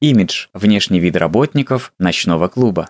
Имидж – внешний вид работников ночного клуба.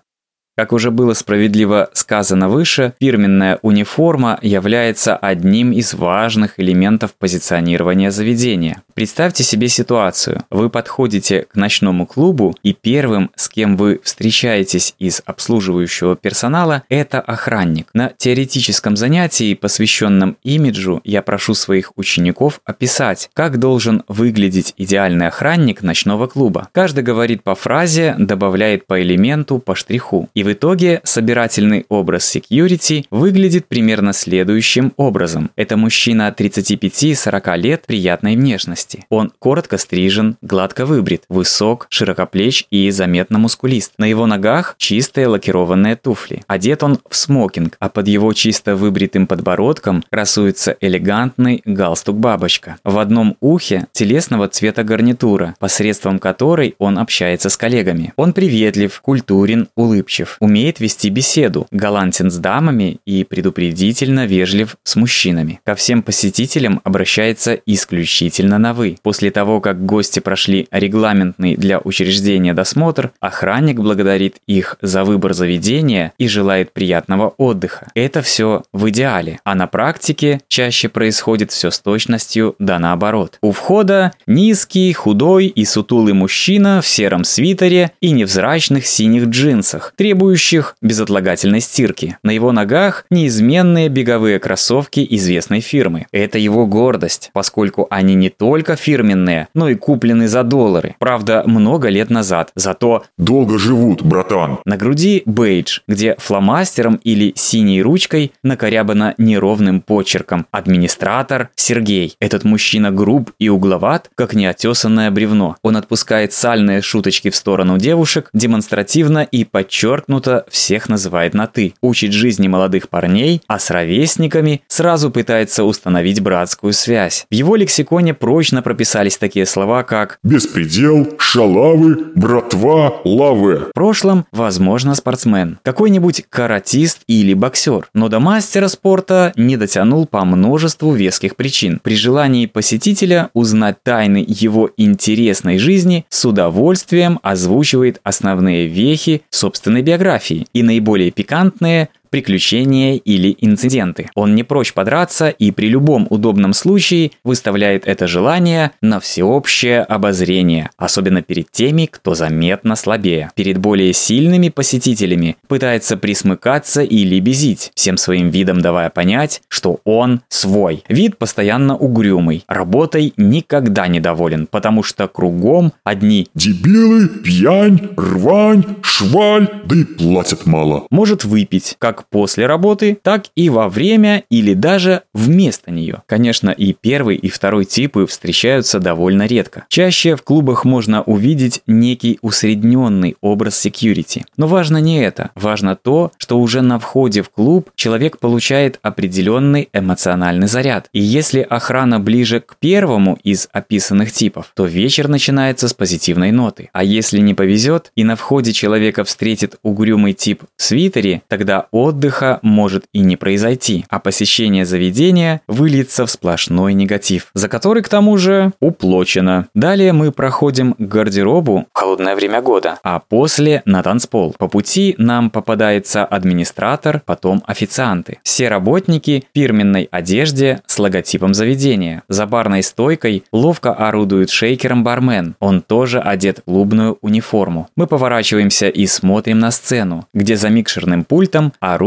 Как уже было справедливо сказано выше, фирменная униформа является одним из важных элементов позиционирования заведения. Представьте себе ситуацию. Вы подходите к ночному клубу, и первым, с кем вы встречаетесь из обслуживающего персонала, это охранник. На теоретическом занятии, посвященном имиджу, я прошу своих учеников описать, как должен выглядеть идеальный охранник ночного клуба. Каждый говорит по фразе, добавляет по элементу, по штриху. И в итоге собирательный образ security выглядит примерно следующим образом. Это мужчина 35-40 лет приятной внешности. Он коротко стрижен, гладко выбрит, высок, широкоплеч и заметно мускулист. На его ногах чистые лакированные туфли. Одет он в смокинг, а под его чисто выбритым подбородком красуется элегантный галстук-бабочка. В одном ухе телесного цвета гарнитура, посредством которой он общается с коллегами. Он приветлив, культурен, улыбчив умеет вести беседу, галантен с дамами и предупредительно вежлив с мужчинами. Ко всем посетителям обращается исключительно на «вы». После того, как гости прошли регламентный для учреждения досмотр, охранник благодарит их за выбор заведения и желает приятного отдыха. Это все в идеале, а на практике чаще происходит все с точностью да наоборот. У входа низкий, худой и сутулый мужчина в сером свитере и невзрачных синих джинсах, требует требующих безотлагательной стирки. На его ногах неизменные беговые кроссовки известной фирмы. Это его гордость, поскольку они не только фирменные, но и куплены за доллары. Правда, много лет назад. Зато «Долго живут, братан». На груди бейдж, где фломастером или синей ручкой накорябано неровным почерком «Администратор Сергей». Этот мужчина груб и угловат, как неотесанное бревно. Он отпускает сальные шуточки в сторону девушек, демонстративно и подчеркнуто почему-то всех называет на «ты». Учит жизни молодых парней, а с ровесниками сразу пытается установить братскую связь. В его лексиконе прочно прописались такие слова, как «беспредел», «шалавы», «братва», «лавы». В прошлом, возможно, спортсмен, какой-нибудь каратист или боксер, но до мастера спорта не дотянул по множеству веских причин. При желании посетителя узнать тайны его интересной жизни с удовольствием озвучивает основные вехи собственной биографии фотографии, и наиболее пикантные приключения или инциденты. Он не прочь подраться и при любом удобном случае выставляет это желание на всеобщее обозрение, особенно перед теми, кто заметно слабее. Перед более сильными посетителями пытается присмыкаться или безить, всем своим видом давая понять, что он свой. Вид постоянно угрюмый, работой никогда не доволен, потому что кругом одни «дебилы», «пьянь», «рвань», «шваль», да и платят мало. Может выпить, как после работы, так и во время или даже вместо нее. Конечно, и первый, и второй типы встречаются довольно редко. Чаще в клубах можно увидеть некий усредненный образ security. Но важно не это. Важно то, что уже на входе в клуб человек получает определенный эмоциональный заряд. И если охрана ближе к первому из описанных типов, то вечер начинается с позитивной ноты. А если не повезет и на входе человека встретит угрюмый тип в свитере, тогда отдыха может и не произойти, а посещение заведения выльется в сплошной негатив, за который к тому же уплочено. Далее мы проходим к гардеробу в холодное время года, а после на танцпол. По пути нам попадается администратор, потом официанты. Все работники в фирменной одежде с логотипом заведения. За барной стойкой ловко орудует шейкером бармен. Он тоже одет в клубную униформу. Мы поворачиваемся и смотрим на сцену, где за микшерным пультом орудует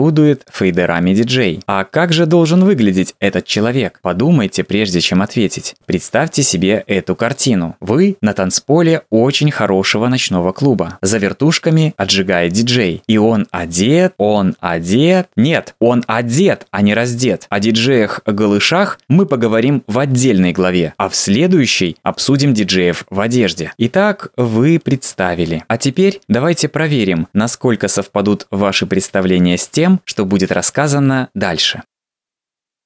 фейдерами диджей. А как же должен выглядеть этот человек? Подумайте, прежде чем ответить. Представьте себе эту картину. Вы на танцполе очень хорошего ночного клуба. За вертушками отжигает диджей. И он одет, он одет. Нет, он одет, а не раздет. О диджеях-голышах мы поговорим в отдельной главе, а в следующей обсудим диджеев в одежде. Итак, вы представили. А теперь давайте проверим, насколько совпадут ваши представления с тем, что будет рассказано дальше.